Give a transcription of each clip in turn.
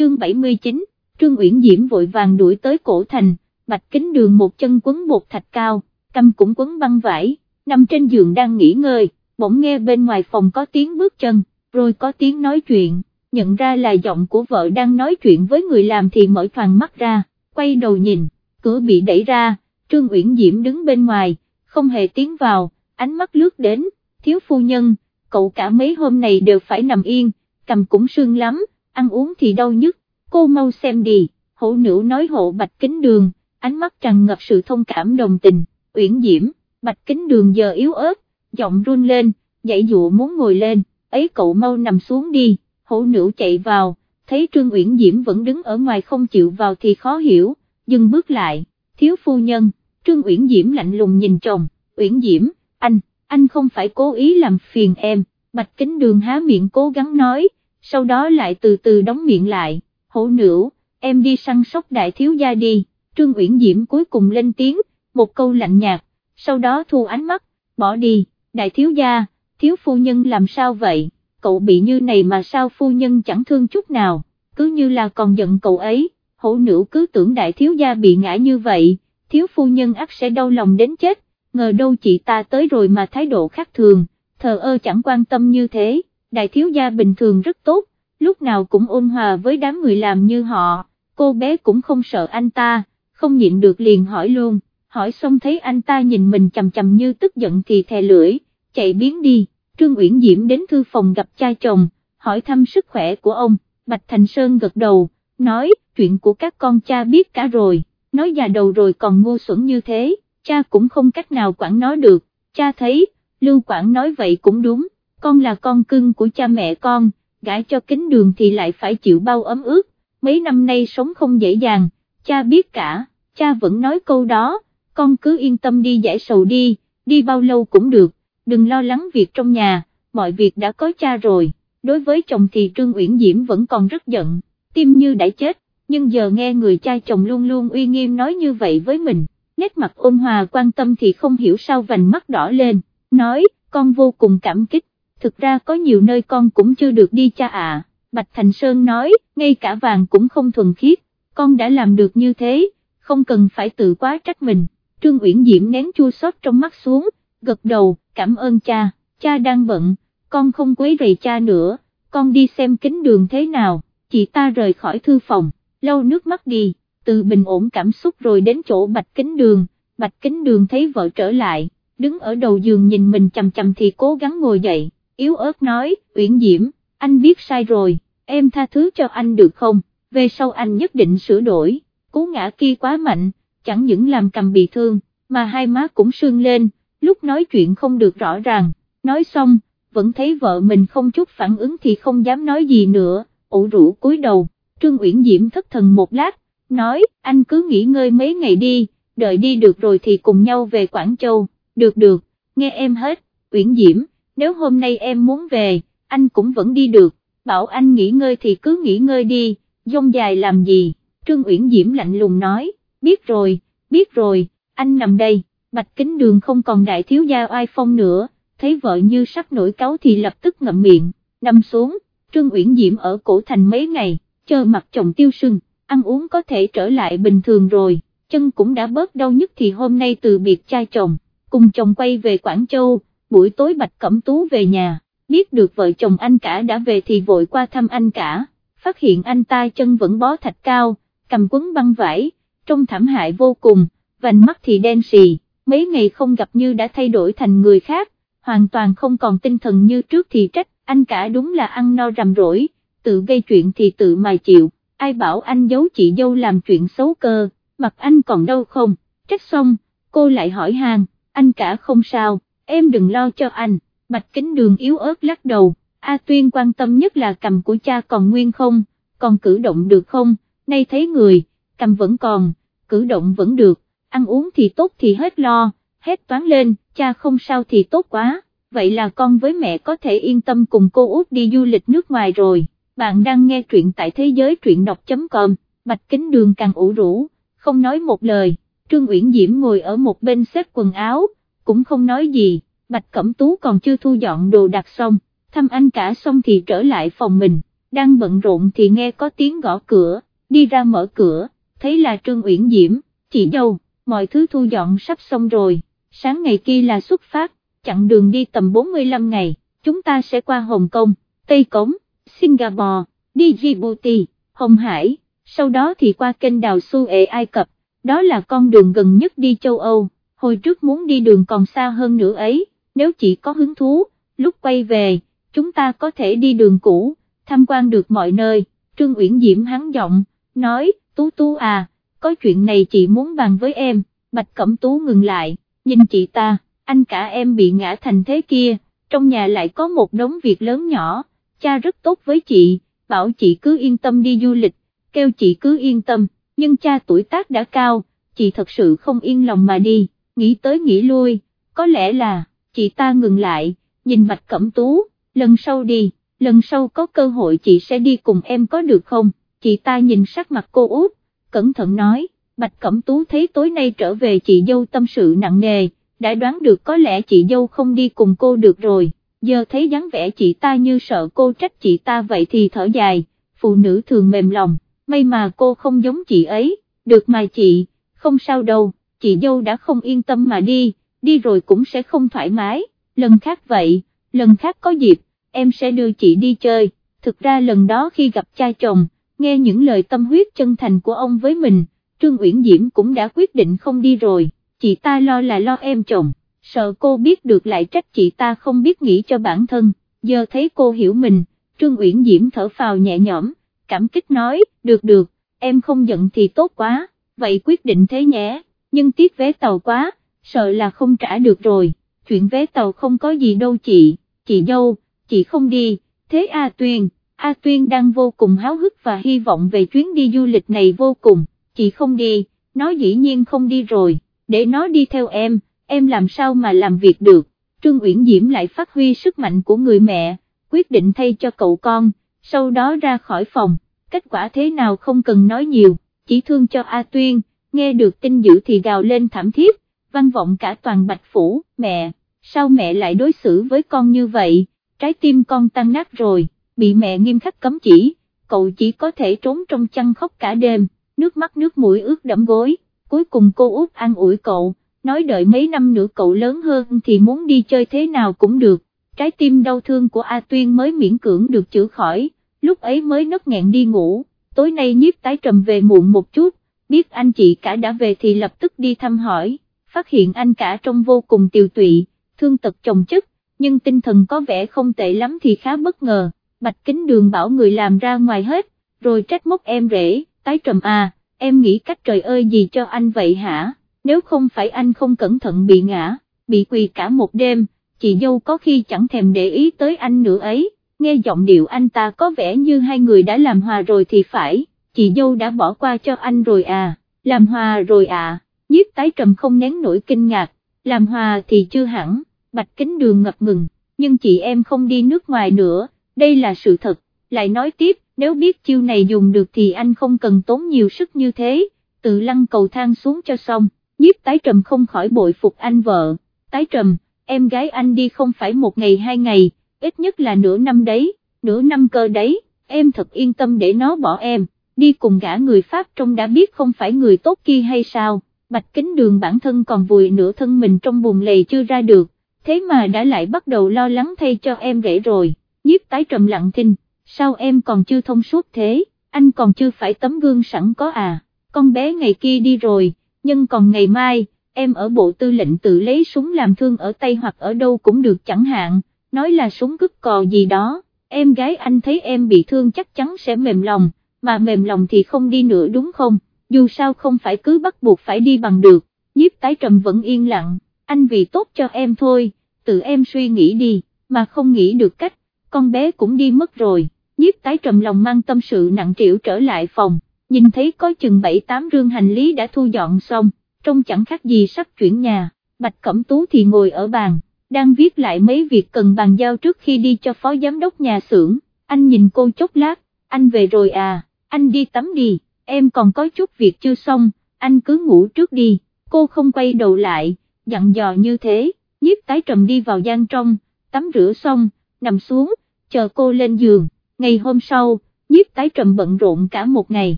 chương 79, Trương Uyển Diễm vội vàng đuổi tới cổ thành, bạch kính đường một chân quấn bột thạch cao, cầm cũng quấn băng vải, nằm trên giường đang nghỉ ngơi, bỗng nghe bên ngoài phòng có tiếng bước chân, rồi có tiếng nói chuyện, nhận ra là giọng của vợ đang nói chuyện với người làm thì mở toàn mắt ra, quay đầu nhìn, cửa bị đẩy ra, Trương Uyển Diễm đứng bên ngoài, không hề tiến vào, ánh mắt lướt đến, thiếu phu nhân, cậu cả mấy hôm này đều phải nằm yên, cầm cũng sưng lắm, ăn uống thì đau nhức, cô mau xem đi, hổ nữ nói hộ bạch kính đường, ánh mắt tràn ngập sự thông cảm đồng tình, uyển diễm, bạch kính đường giờ yếu ớt, giọng run lên, dạy dụ muốn ngồi lên, ấy cậu mau nằm xuống đi, hổ nữ chạy vào, thấy Trương Uyển Diễm vẫn đứng ở ngoài không chịu vào thì khó hiểu, dừng bước lại, thiếu phu nhân, Trương Uyển Diễm lạnh lùng nhìn chồng, Uyển Diễm, anh, anh không phải cố ý làm phiền em, bạch kính đường há miệng cố gắng nói, sau đó lại từ từ đóng miệng lại, hổ nữ, em đi săn sóc đại thiếu gia đi, Trương Uyển Diễm cuối cùng lên tiếng, một câu lạnh nhạt, sau đó thu ánh mắt, bỏ đi, đại thiếu gia, thiếu phu nhân làm sao vậy, cậu bị như này mà sao phu nhân chẳng thương chút nào, cứ như là còn giận cậu ấy, hổ nữ cứ tưởng đại thiếu gia bị ngã như vậy, thiếu phu nhân ắt sẽ đau lòng đến chết, ngờ đâu chị ta tới rồi mà thái độ khác thường, thờ ơ chẳng quan tâm như thế, đại thiếu gia bình thường rất tốt, lúc nào cũng ôn hòa với đám người làm như họ, cô bé cũng không sợ anh ta, không nhịn được liền hỏi luôn, hỏi xong thấy anh ta nhìn mình chầm chầm như tức giận thì thè lưỡi, chạy biến đi, Trương Uyển Diễm đến thư phòng gặp cha chồng, hỏi thăm sức khỏe của ông, Bạch Thành Sơn gật đầu, nói, chuyện của các con cha biết cả rồi, nói già đầu rồi còn ngu xuẩn như thế, cha cũng không cách nào quản nó được, cha thấy, Lưu Quảng nói vậy cũng đúng, con là con cưng của cha mẹ con, gãi cho kính đường thì lại phải chịu bao ấm ướt, mấy năm nay sống không dễ dàng, cha biết cả, cha vẫn nói câu đó, con cứ yên tâm đi giải sầu đi, đi bao lâu cũng được, đừng lo lắng việc trong nhà, mọi việc đã có cha rồi, đối với chồng thì Trương Uyển Diễm vẫn còn rất giận, tim như đã chết, nhưng giờ nghe người cha chồng luôn luôn uy nghiêm nói như vậy với mình, nét mặt ôn hòa quan tâm thì không hiểu sao vành mắt đỏ lên, nói, con vô cùng cảm kích, thực ra có nhiều nơi con cũng chưa được đi cha à, Bạch Thành Sơn nói, ngay cả vàng cũng không thuần khiết, con đã làm được như thế, không cần phải tự quá trách mình, Trương Uyển Diễm nén chua xót trong mắt xuống, gật đầu, cảm ơn cha, cha đang bận, con không quấy rầy cha nữa, con đi xem kính đường thế nào, chị ta rời khỏi thư phòng, lau nước mắt đi, từ bình ổn cảm xúc rồi đến chỗ bạch kính đường, bạch kính đường thấy vợ trở lại, đứng ở đầu giường nhìn mình chầm chầm thì cố gắng ngồi dậy, yếu ớt nói, Uyển Diễm, anh biết sai rồi, em tha thứ cho anh được không, về sau anh nhất định sửa đổi, cú ngã kia quá mạnh, chẳng những làm cầm bị thương, mà hai má cũng sưng lên, lúc nói chuyện không được rõ ràng, nói xong, vẫn thấy vợ mình không chút phản ứng thì không dám nói gì nữa, ủ rũ cúi đầu, Trương Uyển Diễm thất thần một lát, nói, anh cứ nghỉ ngơi mấy ngày đi, đợi đi được rồi thì cùng nhau về Quảng Châu, được được, nghe em hết, Uyển Diễm, nếu hôm nay em muốn về, anh cũng vẫn đi được, bảo anh nghỉ ngơi thì cứ nghỉ ngơi đi, dông dài làm gì, Trương Uyển Diễm lạnh lùng nói, biết rồi, biết rồi, anh nằm đây, bạch kính đường không còn đại thiếu gia oai phong nữa, thấy vợ như sắp nổi cáu thì lập tức ngậm miệng, nằm xuống, Trương Uyển Diễm ở cổ thành mấy ngày, chờ mặt chồng tiêu sưng, ăn uống có thể trở lại bình thường rồi, chân cũng đã bớt đau nhất thì hôm nay từ biệt cha chồng, cùng chồng quay về Quảng Châu, buổi tối Bạch Cẩm Tú về nhà, biết được vợ chồng anh cả đã về thì vội qua thăm anh cả, phát hiện anh ta chân vẫn bó thạch cao, cầm quấn băng vải, trông thảm hại vô cùng, vành mắt thì đen xì, mấy ngày không gặp như đã thay đổi thành người khác, hoàn toàn không còn tinh thần như trước thì trách, anh cả đúng là ăn no rằm rỗi, tự gây chuyện thì tự mà chịu, ai bảo anh giấu chị dâu làm chuyện xấu cơ, mặt anh còn đâu không, trách xong, cô lại hỏi hàng, anh cả không sao, em đừng lo cho anh, bạch kính đường yếu ớt lắc đầu, A Tuyên quan tâm nhất là cầm của cha còn nguyên không, còn cử động được không, nay thấy người, cầm vẫn còn, cử động vẫn được, ăn uống thì tốt thì hết lo, hết toán lên, cha không sao thì tốt quá, vậy là con với mẹ có thể yên tâm cùng cô út đi du lịch nước ngoài rồi, bạn đang nghe truyện tại thế giới truyện đọc.com, bạch kính đường càng ủ rũ, không nói một lời, Trương Uyển Diễm ngồi ở một bên xếp quần áo, cũng không nói gì, bạch cẩm tú còn chưa thu dọn đồ đặt xong, thăm anh cả xong thì trở lại phòng mình, đang bận rộn thì nghe có tiếng gõ cửa, đi ra mở cửa, thấy là Trương Uyển Diễm, chị dâu, mọi thứ thu dọn sắp xong rồi, sáng ngày kia là xuất phát, chặng đường đi tầm 45 ngày, chúng ta sẽ qua Hồng Kông, Tây Cống, Singapore, đi Djibouti, Hồng Hải, sau đó thì qua kênh đào Suez Ai Cập, đó là con đường gần nhất đi châu Âu, hồi trước muốn đi đường còn xa hơn nữa ấy, nếu chị có hứng thú, lúc quay về, chúng ta có thể đi đường cũ, tham quan được mọi nơi, Trương Uyển Diễm hắn giọng, nói, Tú Tú à, có chuyện này chị muốn bàn với em, Bạch Cẩm Tú ngừng lại, nhìn chị ta, anh cả em bị ngã thành thế kia, trong nhà lại có một đống việc lớn nhỏ, cha rất tốt với chị, bảo chị cứ yên tâm đi du lịch, kêu chị cứ yên tâm, nhưng cha tuổi tác đã cao, chị thật sự không yên lòng mà đi, nghĩ tới nghĩ lui, có lẽ là, chị ta ngừng lại, nhìn Bạch Cẩm Tú, lần sau đi, lần sau có cơ hội chị sẽ đi cùng em có được không, chị ta nhìn sắc mặt cô út, cẩn thận nói, Bạch Cẩm Tú thấy tối nay trở về chị dâu tâm sự nặng nề, đã đoán được có lẽ chị dâu không đi cùng cô được rồi, giờ thấy dáng vẻ chị ta như sợ cô trách chị ta vậy thì thở dài, phụ nữ thường mềm lòng, may mà cô không giống chị ấy, được mà chị, không sao đâu, chị dâu đã không yên tâm mà đi, đi rồi cũng sẽ không thoải mái, lần khác vậy, lần khác có dịp, em sẽ đưa chị đi chơi, thực ra lần đó khi gặp cha chồng, nghe những lời tâm huyết chân thành của ông với mình, Trương Uyển Diễm cũng đã quyết định không đi rồi, chị ta lo là lo em chồng, sợ cô biết được lại trách chị ta không biết nghĩ cho bản thân, giờ thấy cô hiểu mình, Trương Uyển Diễm thở phào nhẹ nhõm, cảm kích nói, được được, em không giận thì tốt quá, vậy quyết định thế nhé, nhưng tiếc vé tàu quá, sợ là không trả được rồi, chuyện vé tàu không có gì đâu chị, chị dâu, chị không đi, thế A Tuyên, A Tuyên đang vô cùng háo hức và hy vọng về chuyến đi du lịch này vô cùng, chị không đi, nó dĩ nhiên không đi rồi, để nó đi theo em, em làm sao mà làm việc được, Trương Uyển Diễm lại phát huy sức mạnh của người mẹ, quyết định thay cho cậu con, sau đó ra khỏi phòng, kết quả thế nào không cần nói nhiều, chỉ thương cho A Tuyên, nghe được tin dữ thì gào lên thảm thiết, văn vọng cả toàn bạch phủ, mẹ, sao mẹ lại đối xử với con như vậy, trái tim con tan nát rồi, bị mẹ nghiêm khắc cấm chỉ, cậu chỉ có thể trốn trong chăn khóc cả đêm, nước mắt nước mũi ướt đẫm gối, cuối cùng cô út an ủi cậu, nói đợi mấy năm nữa cậu lớn hơn thì muốn đi chơi thế nào cũng được, trái tim đau thương của A Tuyên mới miễn cưỡng được chữa khỏi, lúc ấy mới nấc nghẹn đi ngủ, tối nay nhiếp tái trầm về muộn một chút, biết anh chị cả đã về thì lập tức đi thăm hỏi, phát hiện anh cả trông vô cùng tiều tụy, thương tật chồng chất, nhưng tinh thần có vẻ không tệ lắm thì khá bất ngờ, bạch kính đường bảo người làm ra ngoài hết, rồi trách móc em rể, tái trầm à, em nghĩ cách trời ơi gì cho anh vậy hả, nếu không phải anh không cẩn thận bị ngã, bị quỳ cả một đêm, chị dâu có khi chẳng thèm để ý tới anh nữa ấy, nghe giọng điệu anh ta có vẻ như hai người đã làm hòa rồi thì phải, chị dâu đã bỏ qua cho anh rồi à, làm hòa rồi à, nhiếp tái trầm không nén nổi kinh ngạc, làm hòa thì chưa hẳn, bạch kính đường ngập ngừng, nhưng chị em không đi nước ngoài nữa, đây là sự thật, lại nói tiếp, nếu biết chiêu này dùng được thì anh không cần tốn nhiều sức như thế, tự lăn cầu thang xuống cho xong, nhiếp tái trầm không khỏi bội phục anh vợ, tái trầm, em gái anh đi không phải một ngày hai ngày, ít nhất là nửa năm đấy, nửa năm cơ đấy, em thật yên tâm để nó bỏ em, đi cùng gã người Pháp trông đã biết không phải người tốt kia hay sao, bạch kính đường bản thân còn vùi nửa thân mình trong bùn lầy chưa ra được, thế mà đã lại bắt đầu lo lắng thay cho em rể rồi, nhiếp tái trầm lặng thinh, sao em còn chưa thông suốt thế, anh còn chưa phải tấm gương sẵn có à, con bé ngày kia đi rồi, nhưng còn ngày mai, em ở bộ tư lệnh tự lấy súng làm thương ở tay hoặc ở đâu cũng được chẳng hạn, nói là súng cướp cò gì đó, em gái anh thấy em bị thương chắc chắn sẽ mềm lòng, mà mềm lòng thì không đi nữa đúng không, dù sao không phải cứ bắt buộc phải đi bằng được, nhiếp tái trầm vẫn yên lặng, anh vì tốt cho em thôi, tự em suy nghĩ đi, mà không nghĩ được cách, con bé cũng đi mất rồi, nhiếp tái trầm lòng mang tâm sự nặng trĩu trở lại phòng, nhìn thấy có chừng 7-8 rương hành lý đã thu dọn xong, trông chẳng khác gì sắp chuyển nhà, Bạch Cẩm Tú thì ngồi ở bàn đang viết lại mấy việc cần bàn giao trước khi đi cho phó giám đốc nhà xưởng, anh nhìn cô chốc lát, anh về rồi à, anh đi tắm đi, em còn có chút việc chưa xong, anh cứ ngủ trước đi, cô không quay đầu lại, dặn dò như thế, nhiếp tái trầm đi vào gian trong, tắm rửa xong, nằm xuống, chờ cô lên giường, Ngày hôm sau, nhiếp tái trầm bận rộn cả một ngày,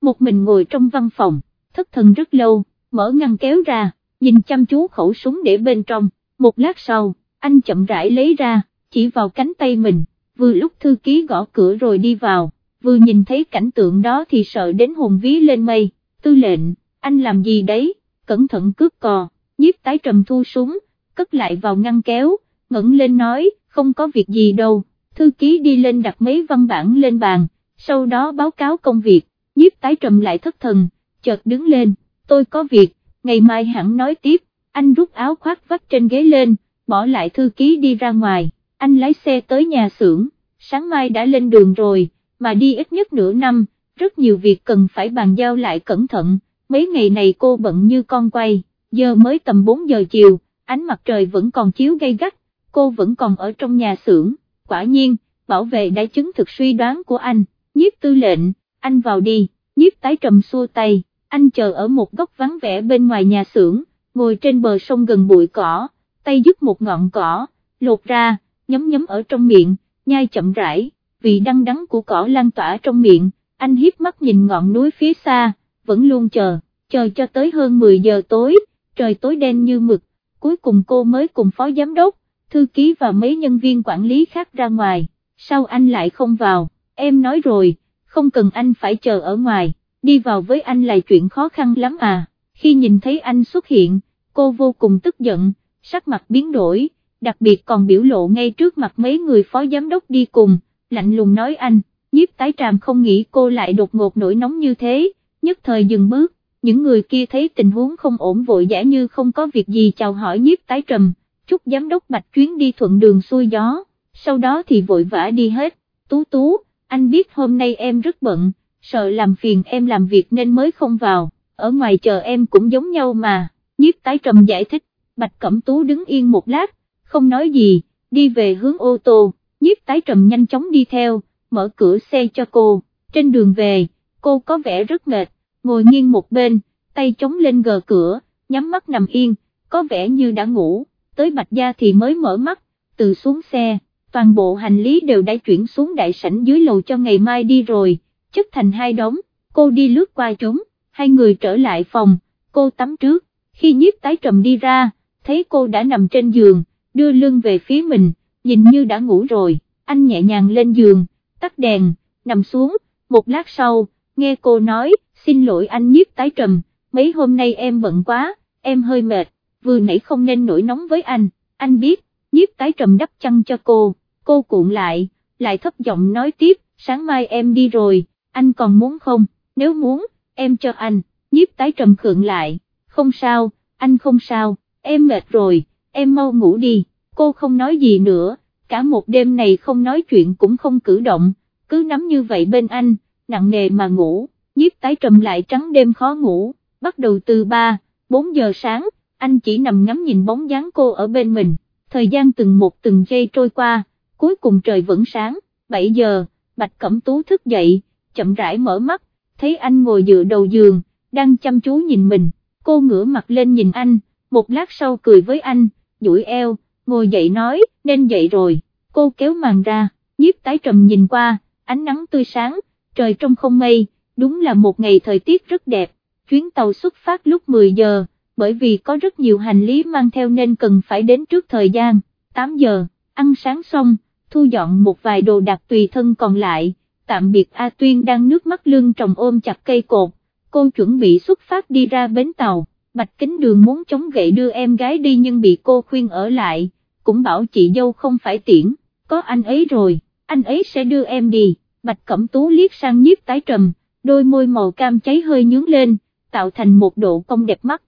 một mình ngồi trong văn phòng, thất thần rất lâu, mở ngăn kéo ra, nhìn chăm chú khẩu súng để bên trong, một lát sau, anh chậm rãi lấy ra, chỉ vào cánh tay mình, vừa lúc thư ký gõ cửa rồi đi vào, vừa nhìn thấy cảnh tượng đó thì sợ đến hồn ví lên mây, tư lệnh, anh làm gì đấy, cẩn thận cướp cò, nhiếp tái trầm thu súng, cất lại vào ngăn kéo, ngẩng lên nói, không có việc gì đâu, thư ký đi lên đặt mấy văn bản lên bàn, sau đó báo cáo công việc, nhiếp tái trầm lại thất thần, chợt đứng lên, tôi có việc, ngày mai hẳn nói tiếp, anh rút áo khoác vắt trên ghế lên, bỏ lại thư ký đi ra ngoài, anh lái xe tới nhà xưởng, sáng mai đã lên đường rồi, mà đi ít nhất nửa năm, rất nhiều việc cần phải bàn giao lại cẩn thận, mấy ngày này cô bận như con quay, giờ mới tầm 4 giờ chiều, ánh mặt trời vẫn còn chiếu gay gắt, cô vẫn còn ở trong nhà xưởng, quả nhiên, bảo vệ đã chứng thực suy đoán của anh, nhiếp tư lệnh, anh vào đi, nhiếp tái trầm xua tay, anh chờ ở một góc vắng vẻ bên ngoài nhà xưởng, ngồi trên bờ sông gần bụi cỏ, tay dứt một ngọn cỏ, lột ra, nhấm nhấm ở trong miệng, nhai chậm rãi, vị đăng đắng của cỏ lan tỏa trong miệng, anh hiếp mắt nhìn ngọn núi phía xa, vẫn luôn chờ, chờ cho tới hơn 10 giờ tối, trời tối đen như mực, cuối cùng cô mới cùng phó giám đốc, thư ký và mấy nhân viên quản lý khác ra ngoài, sao anh lại không vào, em nói rồi, không cần anh phải chờ ở ngoài, đi vào với anh là chuyện khó khăn lắm à, khi nhìn thấy anh xuất hiện, cô vô cùng tức giận, sắc mặt biến đổi, đặc biệt còn biểu lộ ngay trước mặt mấy người phó giám đốc đi cùng, lạnh lùng nói anh, nhiếp tái tràm không nghĩ cô lại đột ngột nổi nóng như thế, nhất thời dừng bước, những người kia thấy tình huống không ổn vội giả như không có việc gì chào hỏi nhiếp tái trầm, chúc giám đốc bạch chuyến đi thuận đường xuôi gió, sau đó thì vội vã đi hết, tú tú, anh biết hôm nay em rất bận, sợ làm phiền em làm việc nên mới không vào, ở ngoài chờ em cũng giống nhau mà, nhiếp tái trầm giải thích, bạch cẩm tú đứng yên một lát, không nói gì, đi về hướng ô tô, nhiếp tái trầm nhanh chóng đi theo, mở cửa xe cho cô, trên đường về, cô có vẻ rất mệt, ngồi nghiêng một bên, tay chống lên gờ cửa, nhắm mắt nằm yên, có vẻ như đã ngủ, tới Bạch Gia thì mới mở mắt, từ xuống xe, toàn bộ hành lý đều đã chuyển xuống đại sảnh dưới lầu cho ngày mai đi rồi, chất thành hai đống, cô đi lướt qua chúng, hai người trở lại phòng, cô tắm trước, khi nhiếp tái trầm đi ra, thấy cô đã nằm trên giường, đưa lưng về phía mình, nhìn như đã ngủ rồi, anh nhẹ nhàng lên giường, tắt đèn, nằm xuống, một lát sau, nghe cô nói, xin lỗi anh nhiếp tái trầm, mấy hôm nay em bận quá, em hơi mệt, vừa nãy không nên nổi nóng với anh, anh biết, nhiếp tái trầm đắp chăn cho cô, cô cuộn lại, lại thấp giọng nói tiếp, sáng mai em đi rồi, anh còn muốn không, nếu muốn, em cho anh, nhiếp tái trầm khượng lại, không sao, anh không sao, em mệt rồi, em mau ngủ đi, cô không nói gì nữa, cả một đêm này không nói chuyện cũng không cử động, cứ nắm như vậy bên anh, nặng nề mà ngủ, nhiếp tái trầm lại trắng đêm khó ngủ, bắt đầu từ 3, 4 giờ sáng, anh chỉ nằm ngắm nhìn bóng dáng cô ở bên mình, thời gian từng một từng giây trôi qua, cuối cùng trời vẫn sáng, 7 giờ, Bạch Cẩm Tú thức dậy, chậm rãi mở mắt, thấy anh ngồi dựa đầu giường, đang chăm chú nhìn mình, cô ngửa mặt lên nhìn anh, một lát sau cười với anh, duỗi eo, ngồi dậy nói, nên dậy rồi, cô kéo màn ra, nhiếp tái trầm nhìn qua, ánh nắng tươi sáng, trời trong không mây, đúng là một ngày thời tiết rất đẹp, chuyến tàu xuất phát lúc 10 giờ, bởi vì có rất nhiều hành lý mang theo nên cần phải đến trước thời gian, 8 giờ, ăn sáng xong, thu dọn một vài đồ đạc tùy thân còn lại, tạm biệt A Tuyên đang nước mắt lưng trồng ôm chặt cây cột, cô chuẩn bị xuất phát đi ra bến tàu, Bạch Kính Đường muốn chống gậy đưa em gái đi nhưng bị cô khuyên ở lại, cũng bảo chị dâu không phải tiễn, có anh ấy rồi, anh ấy sẽ đưa em đi, Bạch Cẩm Tú liếc sang nhiếp tái trầm, đôi môi màu cam cháy hơi nhướng lên, tạo thành một độ cong đẹp mắt,